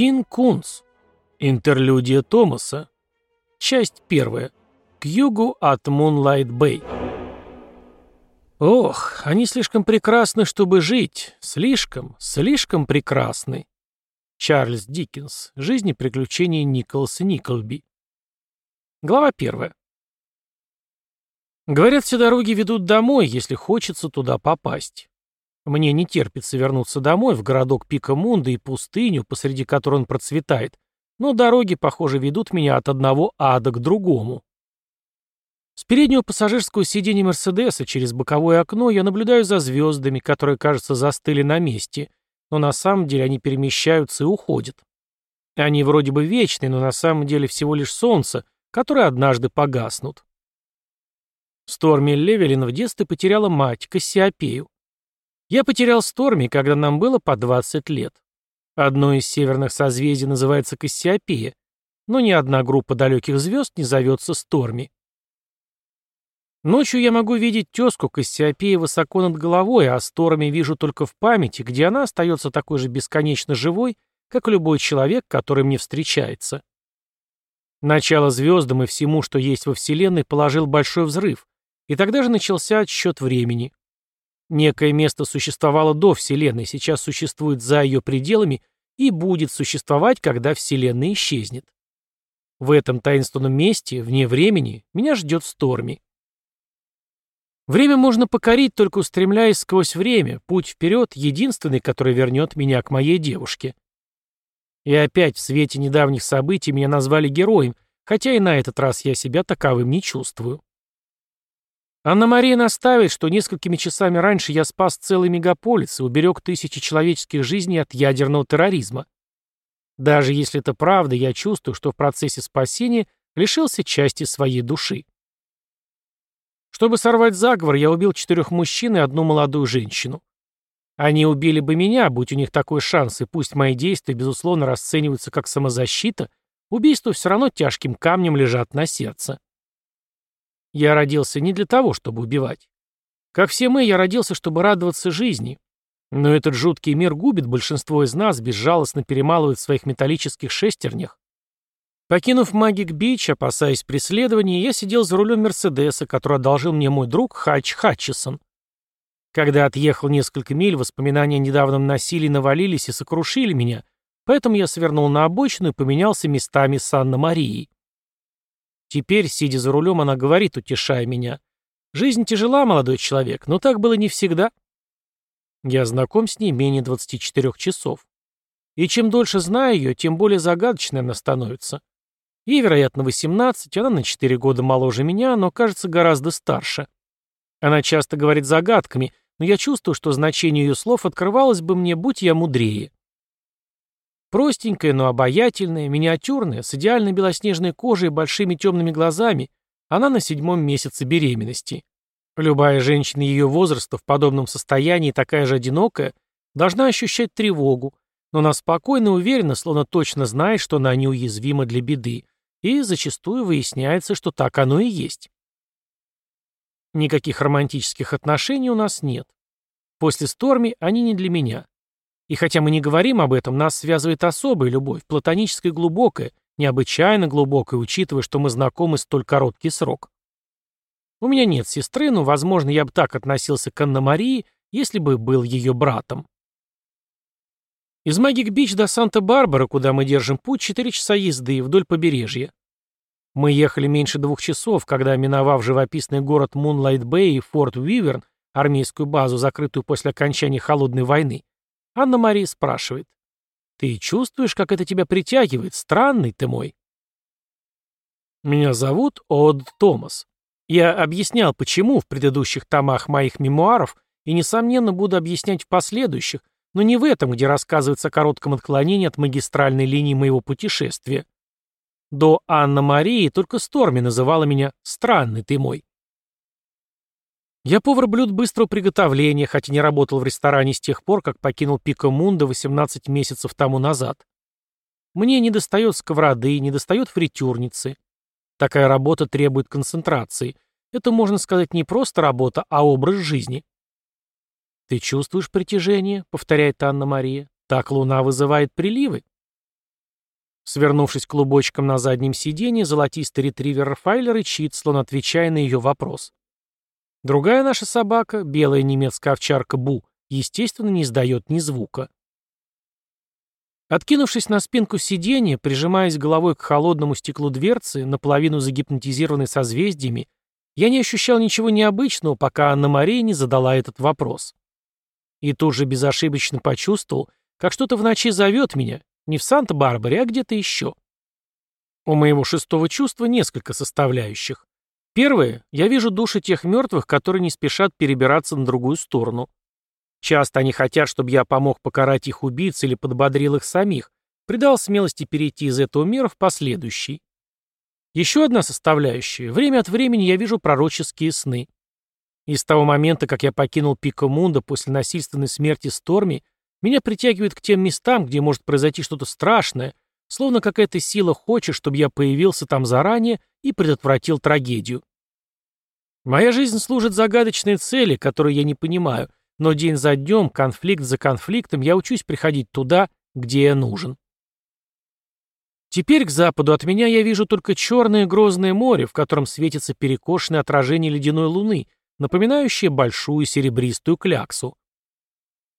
Дин Кунс. Интерлюдия Томаса. Часть первая. К югу от Мунлайт-Бэй. Ох, они слишком прекрасны, чтобы жить. Слишком, слишком прекрасны. Чарльз Диккенс. Жизнь и приключения Николаса Николби. Глава первая. Говорят, все дороги ведут домой, если хочется туда попасть. Мне не терпится вернуться домой, в городок Пика Мунда и пустыню, посреди которой он процветает, но дороги, похоже, ведут меня от одного ада к другому. С переднего пассажирского сиденья Мерседеса через боковое окно я наблюдаю за звездами, которые, кажется, застыли на месте, но на самом деле они перемещаются и уходят. Они вроде бы вечные, но на самом деле всего лишь солнце, которое однажды погаснут. Сторми Левелин в детстве потеряла мать, Кассиопею. Я потерял Сторми, когда нам было по 20 лет. Одно из северных созвездий называется Кассиопея, но ни одна группа далеких звезд не зовется Сторми. Ночью я могу видеть тезку Кассиопеи высоко над головой, а Сторми вижу только в памяти, где она остается такой же бесконечно живой, как любой человек, который мне встречается. Начало звездам и всему, что есть во Вселенной, положил большой взрыв, и тогда же начался отсчет времени. Некое место существовало до Вселенной, сейчас существует за ее пределами и будет существовать, когда Вселенная исчезнет. В этом таинственном месте, вне времени, меня ждет Сторми. Время можно покорить, только устремляясь сквозь время, путь вперед — единственный, который вернет меня к моей девушке. И опять в свете недавних событий меня назвали героем, хотя и на этот раз я себя таковым не чувствую. Анна-Мария настаивает, что несколькими часами раньше я спас целый мегаполис и уберег тысячи человеческих жизней от ядерного терроризма. Даже если это правда, я чувствую, что в процессе спасения лишился части своей души. Чтобы сорвать заговор, я убил четырех мужчин и одну молодую женщину. Они убили бы меня, будь у них такой шанс, и пусть мои действия, безусловно, расцениваются как самозащита, убийства все равно тяжким камнем лежат на сердце. Я родился не для того, чтобы убивать. Как все мы, я родился, чтобы радоваться жизни. Но этот жуткий мир губит большинство из нас, безжалостно перемалывает в своих металлических шестернях. Покинув Магик-Бич, опасаясь преследования, я сидел за рулем Мерседеса, который одолжил мне мой друг Хач Хатчесон. Когда отъехал несколько миль, воспоминания о недавнем насилии навалились и сокрушили меня, поэтому я свернул на обочину и поменялся местами с Анна-Марией. Теперь, сидя за рулем, она говорит, утешая меня. «Жизнь тяжела, молодой человек, но так было не всегда». Я знаком с ней менее 24 часов. И чем дольше знаю ее, тем более загадочной она становится. Ей, вероятно, 18, она на 4 года моложе меня, но кажется гораздо старше. Она часто говорит загадками, но я чувствую, что значение ее слов открывалось бы мне, будь я мудрее. Простенькая, но обаятельная, миниатюрная, с идеальной белоснежной кожей и большими темными глазами, она на седьмом месяце беременности. Любая женщина ее возраста в подобном состоянии, такая же одинокая, должна ощущать тревогу, но она спокойно и уверена, словно точно знает, что она неуязвима для беды, и зачастую выясняется, что так оно и есть. Никаких романтических отношений у нас нет. После Сторми они не для меня. И хотя мы не говорим об этом, нас связывает особая любовь, платоническая глубокая, необычайно глубокая, учитывая, что мы знакомы столь короткий срок. У меня нет сестры, но, возможно, я бы так относился к Анна-Марии, если бы был ее братом. Из Магик-Бич до Санта-Барбара, куда мы держим путь, 4 часа езды вдоль побережья. Мы ехали меньше двух часов, когда, миновав живописный город Мунлайт-Бэй и Форт Уиверн, армейскую базу, закрытую после окончания Холодной войны, Анна-Мария спрашивает. «Ты чувствуешь, как это тебя притягивает? Странный ты мой». Меня зовут Од Томас. Я объяснял, почему в предыдущих томах моих мемуаров и, несомненно, буду объяснять в последующих, но не в этом, где рассказывается о коротком отклонении от магистральной линии моего путешествия. До Анна-Марии только Сторми называла меня «странный ты мой». Я повар блюд быстрого приготовления, хотя не работал в ресторане с тех пор, как покинул Пико Мунда 18 месяцев тому назад. Мне не достает сковороды, не достает фритюрницы. Такая работа требует концентрации. Это, можно сказать, не просто работа, а образ жизни. «Ты чувствуешь притяжение?» — повторяет Анна-Мария. «Так луна вызывает приливы». Свернувшись клубочком на заднем сиденье, золотистый ретривер Рафаэль рычит, словно отвечая на ее вопрос. Другая наша собака, белая немецкая овчарка Бу, естественно, не издает ни звука. Откинувшись на спинку сиденья, прижимаясь головой к холодному стеклу дверцы, наполовину загипнотизированной созвездиями, я не ощущал ничего необычного, пока Анна-Мария не задала этот вопрос. И тут же безошибочно почувствовал, как что-то в ночи зовет меня, не в Санта-Барбаре, а где-то еще. У моего шестого чувства несколько составляющих. Первое. Я вижу души тех мертвых, которые не спешат перебираться на другую сторону. Часто они хотят, чтобы я помог покарать их убийц или подбодрил их самих, придал смелости перейти из этого мира в последующий. Еще одна составляющая. Время от времени я вижу пророческие сны. И с того момента, как я покинул Пико Мунда после насильственной смерти Сторми, меня притягивает к тем местам, где может произойти что-то страшное, словно какая-то сила хочет, чтобы я появился там заранее и предотвратил трагедию. Моя жизнь служит загадочной цели, которую я не понимаю, но день за днем, конфликт за конфликтом, я учусь приходить туда, где я нужен. Теперь к западу от меня я вижу только черное грозное море, в котором светится перекошенное отражение ледяной луны, напоминающее большую серебристую кляксу.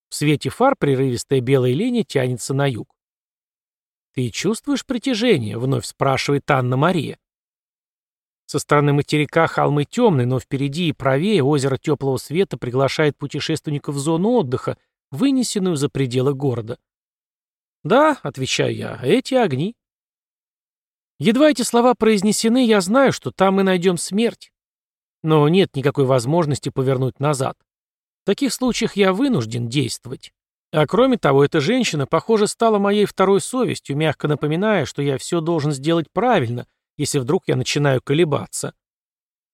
В свете фар прерывистая белая линия тянется на юг. «Ты чувствуешь притяжение?» — вновь спрашивает Анна-Мария. Со стороны материка холмы темные, но впереди и правее озеро теплого света приглашает путешественников в зону отдыха, вынесенную за пределы города. «Да», — отвечаю я, — «эти огни». Едва эти слова произнесены, я знаю, что там мы найдем смерть. Но нет никакой возможности повернуть назад. В таких случаях я вынужден действовать. А кроме того, эта женщина, похоже, стала моей второй совестью, мягко напоминая, что я все должен сделать правильно, если вдруг я начинаю колебаться.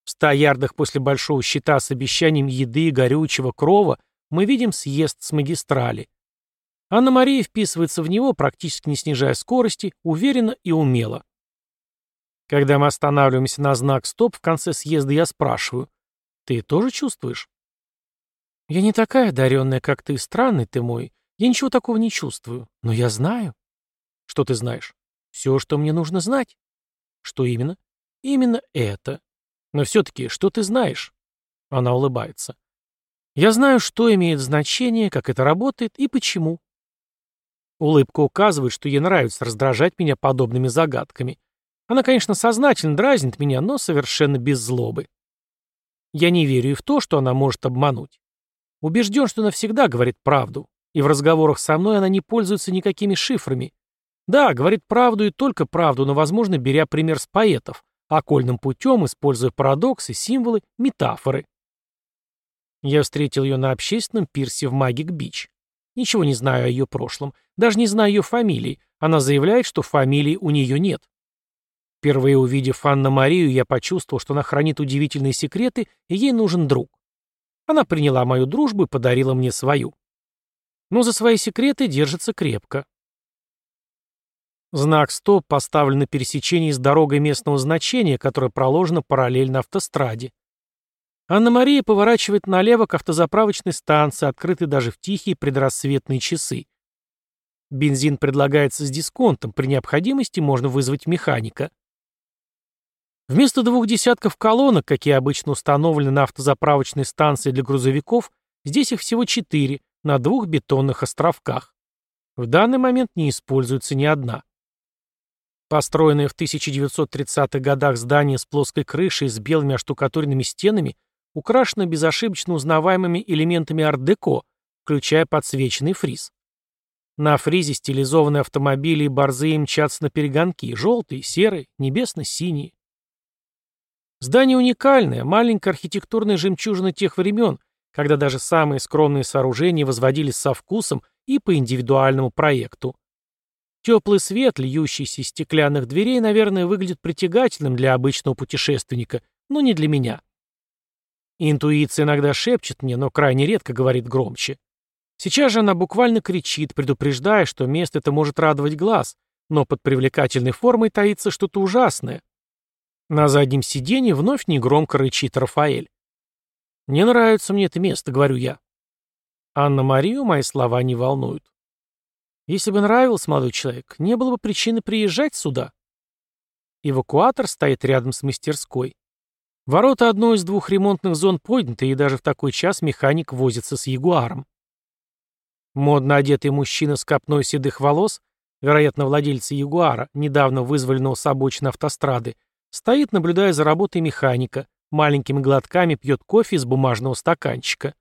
В ста ярдах после большого щита с обещанием еды, горючего, крова мы видим съезд с магистрали. Анна-Мария вписывается в него, практически не снижая скорости, уверенно и умело. Когда мы останавливаемся на знак «Стоп», в конце съезда я спрашиваю, «Ты тоже чувствуешь?» «Я не такая одаренная, как ты, странный ты мой. Я ничего такого не чувствую. Но я знаю». «Что ты знаешь?» «Все, что мне нужно знать». «Что именно?» «Именно это. Но все-таки, что ты знаешь?» Она улыбается. «Я знаю, что имеет значение, как это работает и почему». Улыбка указывает, что ей нравится раздражать меня подобными загадками. Она, конечно, сознательно дразнит меня, но совершенно без злобы. Я не верю и в то, что она может обмануть. Убежден, что она всегда говорит правду, и в разговорах со мной она не пользуется никакими шифрами. Да, говорит правду и только правду, но, возможно, беря пример с поэтов, окольным путем, используя парадоксы, символы, метафоры. Я встретил ее на общественном пирсе в Магик-Бич. Ничего не знаю о ее прошлом, даже не знаю ее фамилии. Она заявляет, что фамилии у нее нет. Впервые увидев Анна-Марию, я почувствовал, что она хранит удивительные секреты, и ей нужен друг. Она приняла мою дружбу и подарила мне свою. Но за свои секреты держится крепко. Знак «Стоп» поставлен на пересечении с дорогой местного значения, которая проложена параллельно автостраде. Анна-Мария поворачивает налево к автозаправочной станции, открытой даже в тихие предрассветные часы. Бензин предлагается с дисконтом, при необходимости можно вызвать механика. Вместо двух десятков колонок, какие обычно установлены на автозаправочной станции для грузовиков, здесь их всего четыре, на двух бетонных островках. В данный момент не используется ни одна. Построенное в 1930-х годах здание с плоской крышей с белыми оштукатуренными стенами украшено безошибочно узнаваемыми элементами арт-деко, включая подсвеченный фриз. На фризе стилизованные автомобили и борзые мчатся на перегонки, желтые, серые, небесно-синие. Здание уникальное, маленькая архитектурная жемчужина тех времен, когда даже самые скромные сооружения возводились со вкусом и по индивидуальному проекту. Теплый свет, льющийся из стеклянных дверей, наверное, выглядит притягательным для обычного путешественника, но не для меня. Интуиция иногда шепчет мне, но крайне редко говорит громче. Сейчас же она буквально кричит, предупреждая, что место это может радовать глаз, но под привлекательной формой таится что-то ужасное. На заднем сиденье вновь негромко рычит Рафаэль. «Не нравится мне это место», — говорю я. Анна-Марию мои слова не волнуют. Если бы нравился молодой человек, не было бы причины приезжать сюда. Эвакуатор стоит рядом с мастерской. Ворота одной из двух ремонтных зон подняты, и даже в такой час механик возится с ягуаром. Модно одетый мужчина с копной седых волос, вероятно, владельца ягуара, недавно вызволенного с обочины автострады, стоит, наблюдая за работой механика, маленькими глотками пьет кофе из бумажного стаканчика.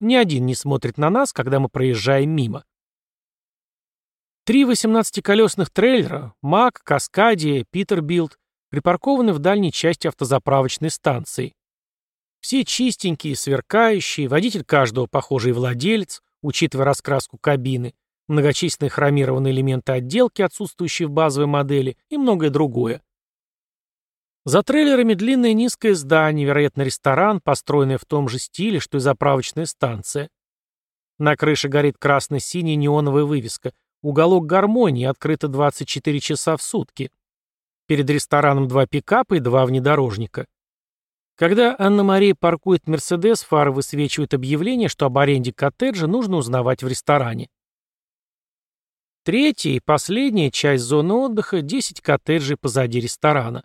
Ни один не смотрит на нас, когда мы проезжаем мимо. Три 18-колесных трейлера «Мак», «Каскадия», «Питербилд» припаркованы в дальней части автозаправочной станции. Все чистенькие, сверкающие, водитель каждого похожий владелец, учитывая раскраску кабины, многочисленные хромированные элементы отделки, отсутствующие в базовой модели, и многое другое. За трейлерами длинное низкое здание, вероятно, ресторан, построенный в том же стиле, что и заправочная станция. На крыше горит красно-синяя неоновая вывеска «Уголок гармонии, открыто 24 часа в сутки». Перед рестораном два пикапа и два внедорожника. Когда Анна-Мария паркует «Мерседес», фары высвечивают объявление, что об аренде коттеджа нужно узнавать в ресторане. Третья и последняя часть зоны отдыха – 10 коттеджей позади ресторана.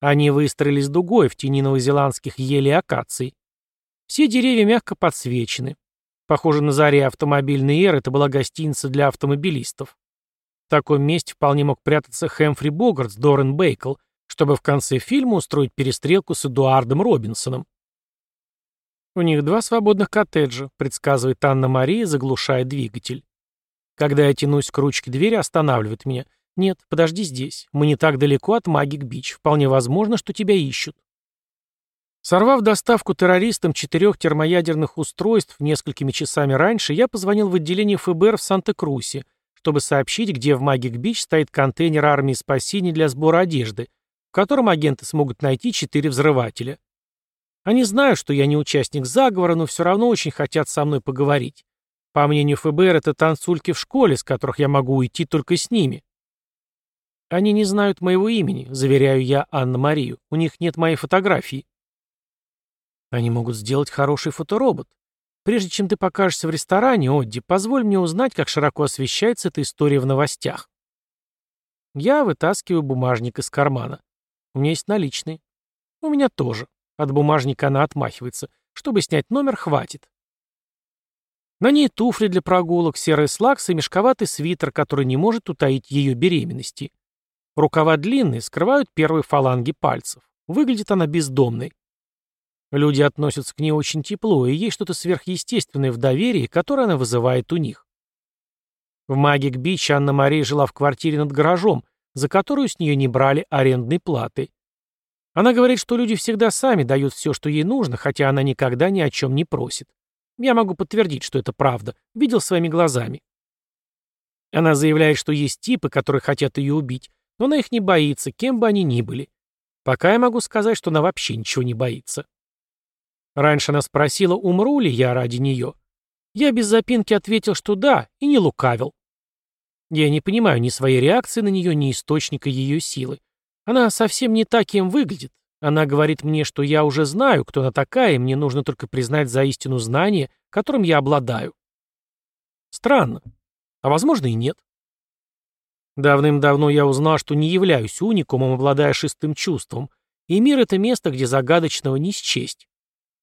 Они выстроились дугой в тени новозеландских елей и акаций. Все деревья мягко подсвечены. Похоже, на заре автомобильной эры это была гостиница для автомобилистов. В таком месте вполне мог прятаться Хэмфри Богарт с Дорен Бейкл, чтобы в конце фильма устроить перестрелку с Эдуардом Робинсоном. «У них два свободных коттеджа», — предсказывает Анна-Мария, заглушая двигатель. Когда я тянусь к ручке двери, останавливает меня — «Нет, подожди здесь. Мы не так далеко от Магик-Бич. Вполне возможно, что тебя ищут». Сорвав доставку террористам четырех термоядерных устройств несколькими часами раньше, я позвонил в отделение ФБР в Санта-Крусе, чтобы сообщить, где в Магик-Бич стоит контейнер армии спасения для сбора одежды, в котором агенты смогут найти четыре взрывателя. Они знают, что я не участник заговора, но все равно очень хотят со мной поговорить. По мнению ФБР, это танцульки в школе, с которых я могу уйти только с ними. «Они не знают моего имени», — заверяю я Анна-Марию. «У них нет моей фотографии». «Они могут сделать хороший фоторобот. Прежде чем ты покажешься в ресторане, Одди, позволь мне узнать, как широко освещается эта история в новостях». Я вытаскиваю бумажник из кармана. У меня есть наличные. У меня тоже. От бумажника она отмахивается. Чтобы снять номер, хватит. На ней туфли для прогулок, серый слакс и мешковатый свитер, который не может утаить ее беременности. Рукава длинные, скрывают первые фаланги пальцев. Выглядит она бездомной. Люди относятся к ней очень тепло, и есть что-то сверхъестественное в доверии, которое она вызывает у них. В Магик-Бич Анна-Мария жила в квартире над гаражом, за которую с нее не брали арендной платы. Она говорит, что люди всегда сами дают все, что ей нужно, хотя она никогда ни о чем не просит. Я могу подтвердить, что это правда. Видел своими глазами. Она заявляет, что есть типы, которые хотят ее убить, но она их не боится, кем бы они ни были. Пока я могу сказать, что она вообще ничего не боится. Раньше она спросила, умру ли я ради нее. Я без запинки ответил, что да, и не лукавил. Я не понимаю ни своей реакции на нее, ни источника ее силы. Она совсем не так, кем выглядит. Она говорит мне, что я уже знаю, кто она такая, и мне нужно только признать за истину знание, которым я обладаю. Странно. А возможно и нет. Давным-давно я узнал, что не являюсь уникумом, обладая шестым чувством, и мир — это место, где загадочного не счесть.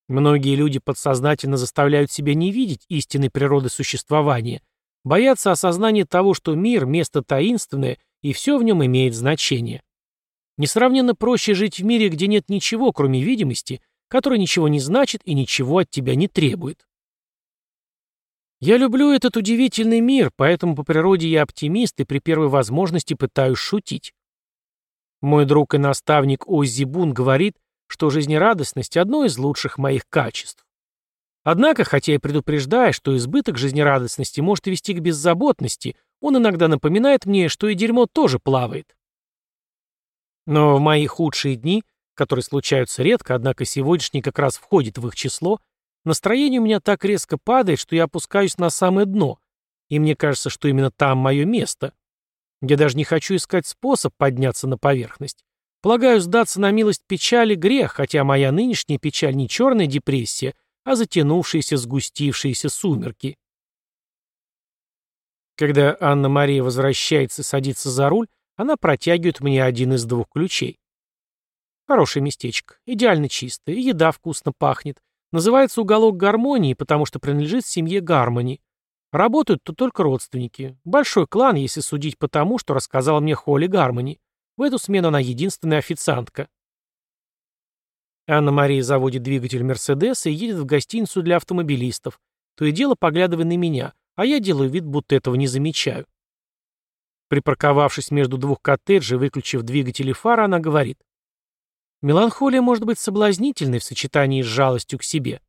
Многие люди подсознательно заставляют себя не видеть истинной природы существования, боятся осознания того, что мир — место таинственное, и все в нем имеет значение. Несравненно проще жить в мире, где нет ничего, кроме видимости, которая ничего не значит и ничего от тебя не требует. Я люблю этот удивительный мир, поэтому по природе я оптимист и при первой возможности пытаюсь шутить. Мой друг и наставник Оззи Бун говорит, что жизнерадостность – одно из лучших моих качеств. Однако, хотя и предупреждая, что избыток жизнерадостности может вести к беззаботности, он иногда напоминает мне, что и дерьмо тоже плавает. Но в мои худшие дни, которые случаются редко, однако сегодняшний как раз входит в их число – Настроение у меня так резко падает, что я опускаюсь на самое дно, и мне кажется, что именно там мое место. Я даже не хочу искать способ подняться на поверхность. Полагаю, сдаться на милость печали — грех, хотя моя нынешняя печаль не черная депрессия, а затянувшиеся сгустившиеся сумерки. Когда Анна-Мария возвращается и садится за руль, она протягивает мне один из двух ключей. Хорошее местечко, идеально чистое, еда вкусно пахнет. Называется «Уголок гармонии», потому что принадлежит семье Гармони. Работают тут только родственники. Большой клан, если судить по тому, что рассказала мне Холли Гармони. В эту смену она единственная официантка. Анна-Мария заводит двигатель Мерседеса и едет в гостиницу для автомобилистов, то и дело поглядывая на меня, а я делаю вид, будто этого не замечаю. Припарковавшись между двух коттеджей, выключив двигатель и фары, она говорит. Меланхолия может быть соблазнительной в сочетании с жалостью к себе.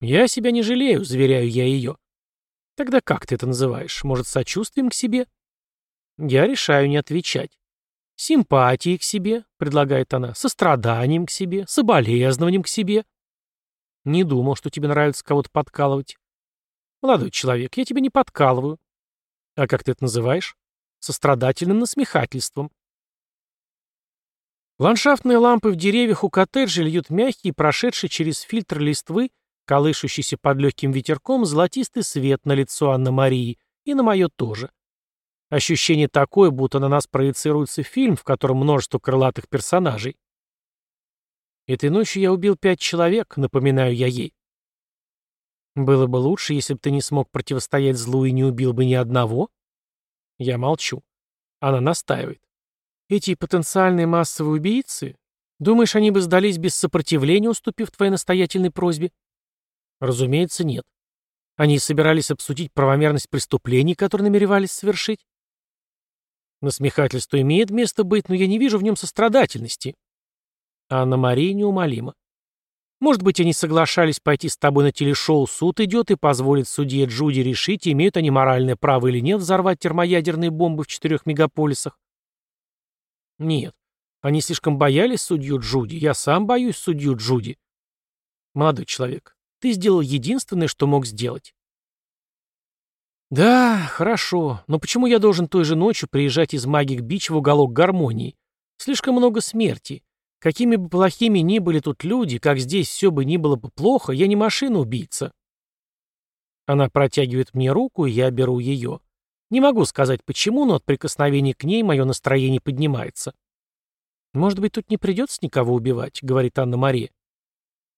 Я себя не жалею, заверяю я ее. Тогда как ты это называешь? Может, сочувствием к себе? Я решаю не отвечать. Симпатией к себе, предлагает она, состраданием к себе, соболезнованием к себе. Не думал, что тебе нравится кого-то подкалывать. Молодой человек, я тебя не подкалываю. А как ты это называешь? Сострадательным насмехательством. Ландшафтные лампы в деревьях у коттеджа льют мягкий, прошедший через фильтр листвы, колышущийся под легким ветерком, золотистый свет на лицо Анны-Марии и на мое тоже. Ощущение такое, будто на нас проецируется фильм, в котором множество крылатых персонажей. Этой ночью я убил пять человек, напоминаю я ей. Было бы лучше, если бы ты не смог противостоять злу и не убил бы ни одного. Я молчу. Она настаивает. Эти потенциальные массовые убийцы? Думаешь, они бы сдались без сопротивления, уступив твоей настоятельной просьбе? Разумеется, нет. Они собирались обсудить правомерность преступлений, которые намеревались совершить? Насмехательство имеет место быть, но я не вижу в нем сострадательности. Анна-Мария неумолима. Может быть, они соглашались пойти с тобой на телешоу «Суд идет» и позволит судье Джуди решить, имеют они моральное право или нет взорвать термоядерные бомбы в четырех мегаполисах? Нет. Они слишком боялись судью Джуди. Я сам боюсь судью Джуди. Молодой человек, ты сделал единственное, что мог сделать. «Да, хорошо, но почему я должен той же ночью приезжать из Магик-Бич в уголок гармонии? Слишком много смерти. Какими бы плохими ни были тут люди, как здесь все бы ни было бы плохо, я не машина-убийца». Она протягивает мне руку, и я беру ее. Не могу сказать почему, но от прикосновения к ней мое настроение поднимается. «Может быть, тут не придется никого убивать», — говорит Анна-Мария.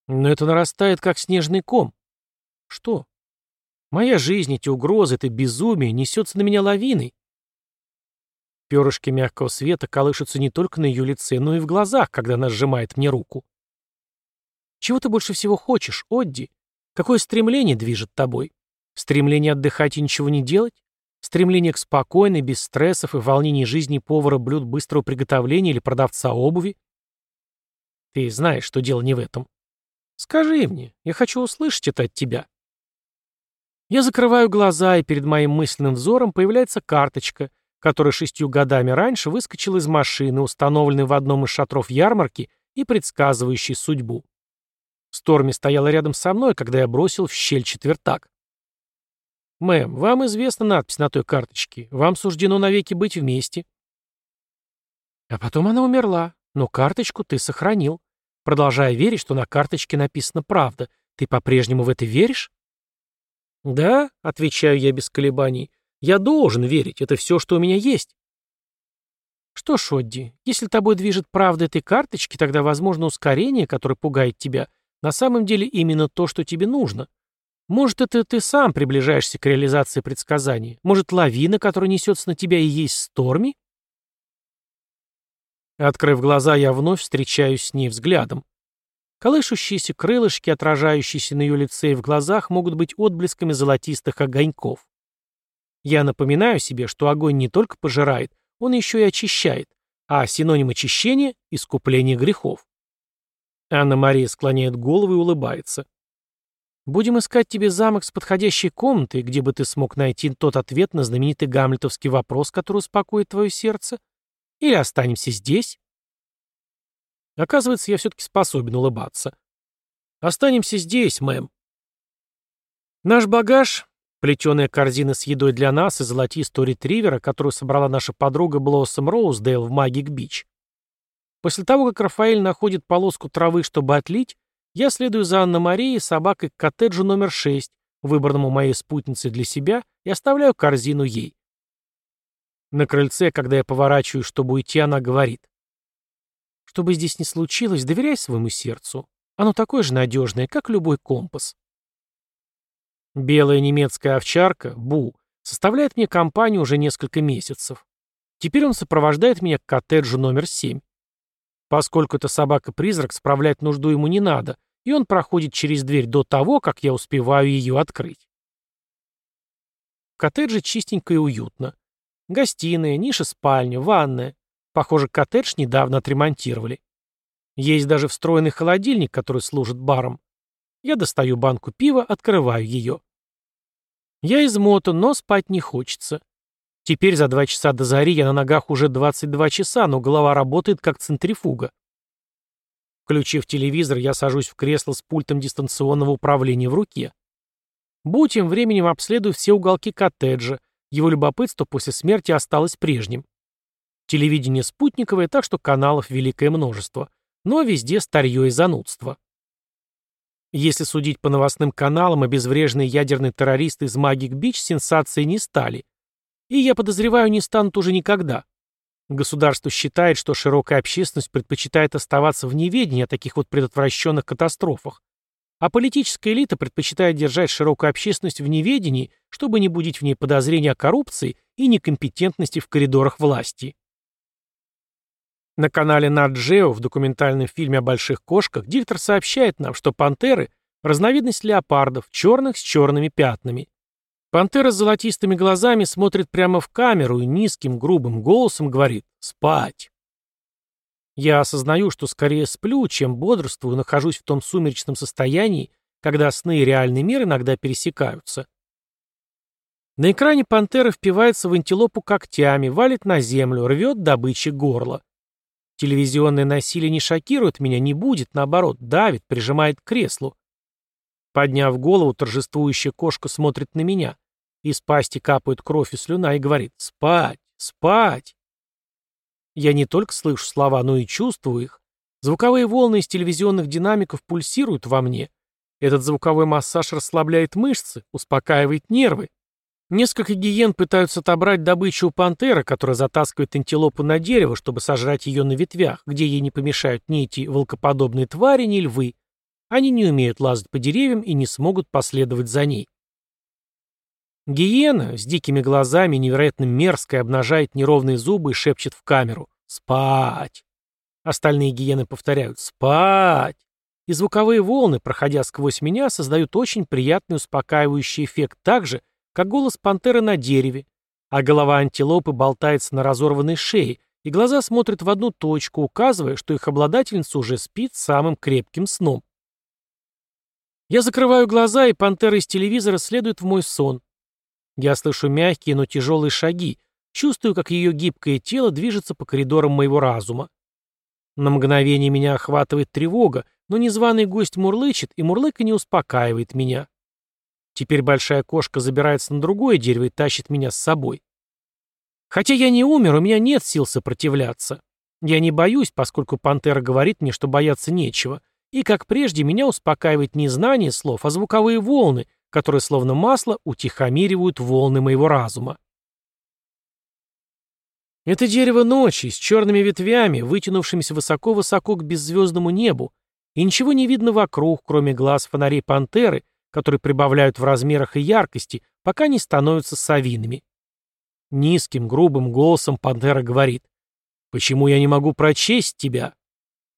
«Но это нарастает, как снежный ком». «Что?» Моя жизнь, эти угрозы, это безумие несется на меня лавиной. Перышки мягкого света колышутся не только на ее лице, но и в глазах, когда она сжимает мне руку. Чего ты больше всего хочешь, Одди? Какое стремление движет тобой? Стремление отдыхать и ничего не делать? Стремление к спокойной, без стрессов и волнений жизни повара блюд быстрого приготовления или продавца обуви? Ты знаешь, что дело не в этом. Скажи мне, я хочу услышать это от тебя. Я закрываю глаза, и перед моим мысленным взором появляется карточка, которая шестью годами раньше выскочила из машины, установленной в одном из шатров ярмарки и предсказывающей судьбу. Сторми стояла рядом со мной, когда я бросил в щель четвертак. «Мэм, вам известна надпись на той карточке. Вам суждено навеки быть вместе». А потом она умерла, но карточку ты сохранил, продолжая верить, что на карточке написана правда. Ты по-прежнему в это веришь? «Да», — отвечаю я без колебаний, — «я должен верить, это все, что у меня есть». «Что ж, Одди, если тобой движет правда этой карточки, тогда, возможно, ускорение, которое пугает тебя, на самом деле именно то, что тебе нужно. Может, это ты сам приближаешься к реализации предсказаний? Может, лавина, которая несется на тебя, и есть Сторми?» Открыв глаза, я вновь встречаюсь с ней взглядом. Колышущиеся крылышки, отражающиеся на ее лице и в глазах, могут быть отблесками золотистых огоньков. Я напоминаю себе, что огонь не только пожирает, он еще и очищает, а синоним очищения — искупление грехов. Анна-Мария склоняет голову и улыбается. «Будем искать тебе замок с подходящей комнатой, где бы ты смог найти тот ответ на знаменитый гамлетовский вопрос, который успокоит твое сердце? Или останемся здесь?» Оказывается, я все-таки способен улыбаться. Останемся здесь, мэм. Наш багаж, плетеная корзина с едой для нас и золотистого ретривера, которую собрала наша подруга Блоссом Роуздейл в Магик-Бич. После того, как Рафаэль находит полоску травы, чтобы отлить, я следую за Анной-Марией и собакой к коттеджу номер 6, выбранному моей спутницей для себя, и оставляю корзину ей. На крыльце, когда я поворачиваю, чтобы уйти, она говорит. Что бы здесь ни случилось, доверяй своему сердцу. Оно такое же надежное, как любой компас. Белая немецкая овчарка, Бу, составляет мне компанию уже несколько месяцев. Теперь он сопровождает меня к коттеджу номер 7. Поскольку это собака-призрак, справлять нужду ему не надо, и он проходит через дверь до того, как я успеваю ее открыть. В коттедже чистенько и уютно. Гостиная, ниша спальня, ванная. Похоже, коттедж недавно отремонтировали. Есть даже встроенный холодильник, который служит баром. Я достаю банку пива, открываю ее. Я измотан, но спать не хочется. Теперь за два часа до зари я на ногах уже 22 часа, но голова работает как центрифуга. Включив телевизор, я сажусь в кресло с пультом дистанционного управления в руке. Бу тем временем обследую все уголки коттеджа. Его любопытство после смерти осталось прежним. Телевидение спутниковое, так что каналов великое множество. Но везде старье и занудство. Если судить по новостным каналам, обезвреженные ядерные террористы из Магик Бич сенсацией не стали. И, я подозреваю, не станут уже никогда. Государство считает, что широкая общественность предпочитает оставаться в неведении о таких вот предотвращенных катастрофах. А политическая элита предпочитает держать широкую общественность в неведении, чтобы не будить в ней подозрения о коррупции и некомпетентности в коридорах власти. На канале Geo в документальном фильме о больших кошках диктор сообщает нам, что пантеры – разновидность леопардов, черных с черными пятнами. Пантера с золотистыми глазами смотрит прямо в камеру и низким, грубым голосом говорит «Спать». Я осознаю, что скорее сплю, чем бодрствую, нахожусь в том сумеречном состоянии, когда сны и реальный мир иногда пересекаются. На экране пантера впивается в антилопу когтями, валит на землю, рвет добычи горло. Телевизионное насилие не шокирует меня, не будет, наоборот, давит, прижимает к креслу. Подняв голову, торжествующая кошка смотрит на меня. Из пасти капает кровь и слюна и говорит «Спать! Спать!». Я не только слышу слова, но и чувствую их. Звуковые волны из телевизионных динамиков пульсируют во мне. Этот звуковой массаж расслабляет мышцы, успокаивает нервы. Несколько гиен пытаются отобрать добычу у пантеры, которая затаскивает антилопу на дерево, чтобы сожрать ее на ветвях, где ей не помешают ни эти волкоподобные твари, ни львы. Они не умеют лазать по деревьям и не смогут последовать за ней. Гиена с дикими глазами, невероятно мерзкая, обнажает неровные зубы и шепчет в камеру «Спать!». Остальные гиены повторяют «Спать!». И звуковые волны, проходя сквозь меня, создают очень приятный успокаивающий эффект так же, как голос пантеры на дереве, а голова антилопы болтается на разорванной шее, и глаза смотрят в одну точку, указывая, что их обладательница уже спит самым крепким сном. Я закрываю глаза, и пантера из телевизора следует в мой сон. Я слышу мягкие, но тяжелые шаги, чувствую, как ее гибкое тело движется по коридорам моего разума. На мгновение меня охватывает тревога, но незваный гость мурлычет, и мурлыка не успокаивает меня. Теперь большая кошка забирается на другое дерево и тащит меня с собой. Хотя я не умер, у меня нет сил сопротивляться. Я не боюсь, поскольку пантера говорит мне, что бояться нечего. И, как прежде, меня успокаивает не знание слов, а звуковые волны, которые, словно масло, утихомиривают волны моего разума. Это дерево ночи, с черными ветвями, вытянувшимися высоко-высоко к беззвездному небу, и ничего не видно вокруг, кроме глаз фонарей пантеры, которые прибавляют в размерах и яркости, пока не становятся совиными. Низким, грубым голосом пантера говорит, «Почему я не могу прочесть тебя?»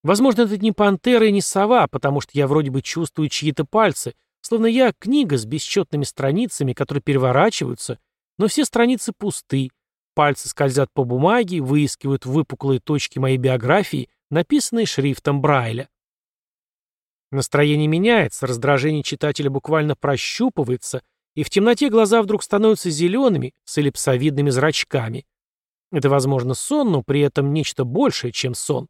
Возможно, это не пантера и не сова, потому что я вроде бы чувствую чьи-то пальцы, словно я книга с бесчетными страницами, которые переворачиваются, но все страницы пусты, пальцы скользят по бумаге, выискивают выпуклые точки моей биографии, написанные шрифтом Брайля. Настроение меняется, раздражение читателя буквально прощупывается, и в темноте глаза вдруг становятся зелеными, с эллипсовидными зрачками. Это, возможно, сон, но при этом нечто большее, чем сон.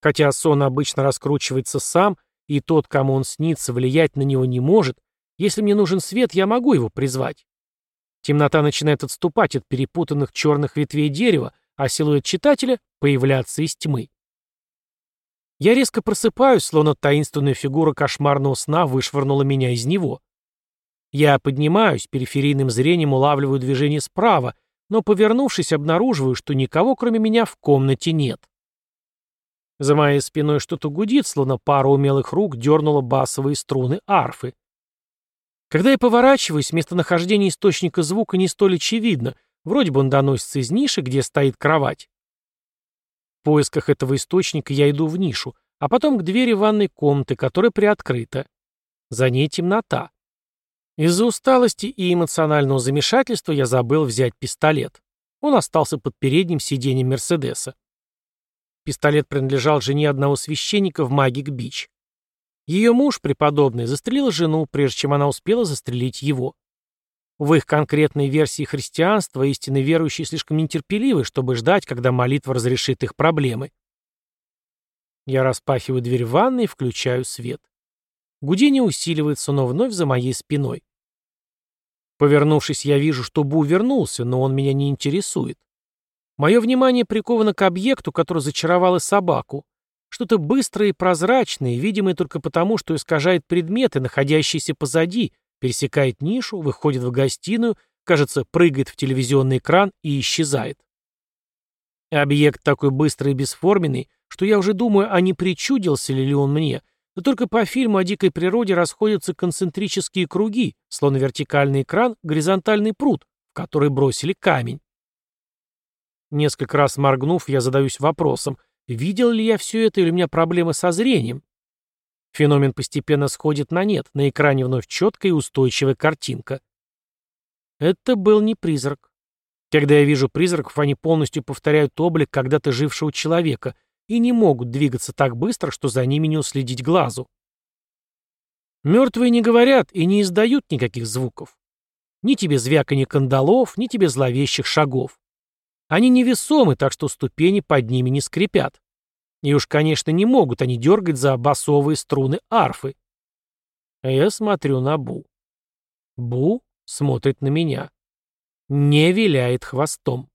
Хотя сон обычно раскручивается сам, и тот, кому он снится, влиять на него не может, если мне нужен свет, я могу его призвать. Темнота начинает отступать от перепутанных черных ветвей дерева, а силуэт читателя — появляться из тьмы. Я резко просыпаюсь, словно таинственная фигура кошмарного сна вышвырнула меня из него. Я поднимаюсь, периферийным зрением улавливаю движение справа, но, повернувшись, обнаруживаю, что никого, кроме меня, в комнате нет. За моей спиной что-то гудит, словно пара умелых рук дернула басовые струны арфы. Когда я поворачиваюсь, местонахождение источника звука не столь очевидно, вроде бы он доносится из ниши, где стоит кровать. В поисках этого источника я иду в нишу, а потом к двери ванной комнаты, которая приоткрыта. За ней темнота. Из-за усталости и эмоционального замешательства я забыл взять пистолет. Он остался под передним сиденьем Мерседеса. Пистолет принадлежал жене одного священника в Магик-Бич. Ее муж, преподобный, застрелил жену, прежде чем она успела застрелить его. В их конкретной версии христианства истинно верующие слишком нетерпеливы, чтобы ждать, когда молитва разрешит их проблемы. Я распахиваю дверь в ванной и включаю свет. Гудение усиливается, но вновь за моей спиной. Повернувшись, я вижу, что Бу вернулся, но он меня не интересует. Мое внимание приковано к объекту, который зачаровал и собаку. Что-то быстрое и прозрачное, видимое только потому, что искажает предметы, находящиеся позади, пересекает нишу, выходит в гостиную, кажется, прыгает в телевизионный экран и исчезает. Объект такой быстрый и бесформенный, что я уже думаю, а не причудился ли он мне, но только по фильму о дикой природе расходятся концентрические круги, словно вертикальный экран, горизонтальный пруд, в который бросили камень. Несколько раз моргнув, я задаюсь вопросом, видел ли я все это или у меня проблемы со зрением? Феномен постепенно сходит на нет, на экране вновь четкая и устойчивая картинка. Это был не призрак. Когда я вижу призраков, они полностью повторяют облик когда-то жившего человека и не могут двигаться так быстро, что за ними не уследить глазу. Мертвые не говорят и не издают никаких звуков. Ни тебе звяканье кандалов, ни тебе зловещих шагов. Они невесомы, так что ступени под ними не скрипят. И уж, конечно, не могут они дергать за басовые струны арфы. А я смотрю на Бу. Бу смотрит на меня. Не виляет хвостом.